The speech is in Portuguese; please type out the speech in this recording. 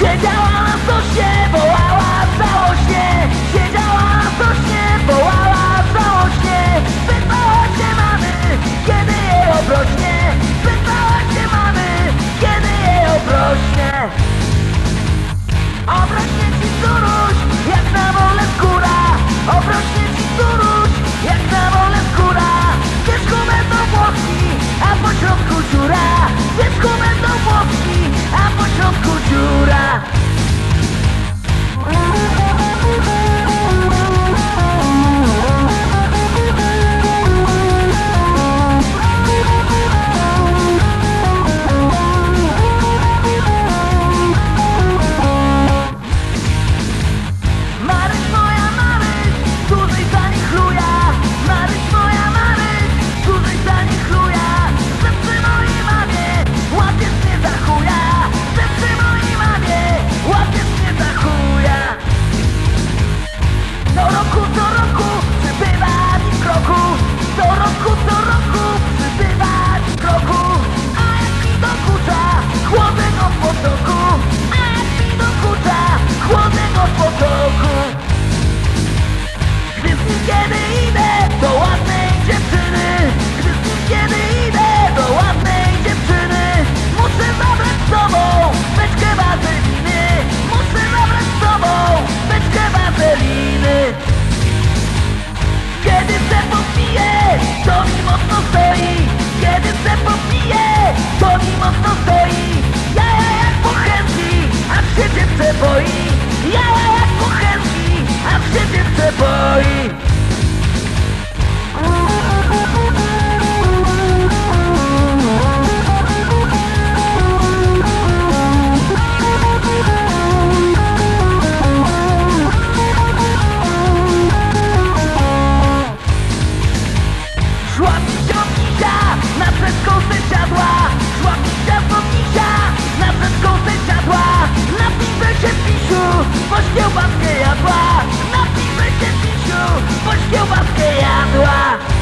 Wiedziałam, co się boję 男あっどこだ？骨のご basqueia no ar Não te deixes de pois que eu basqueia a ar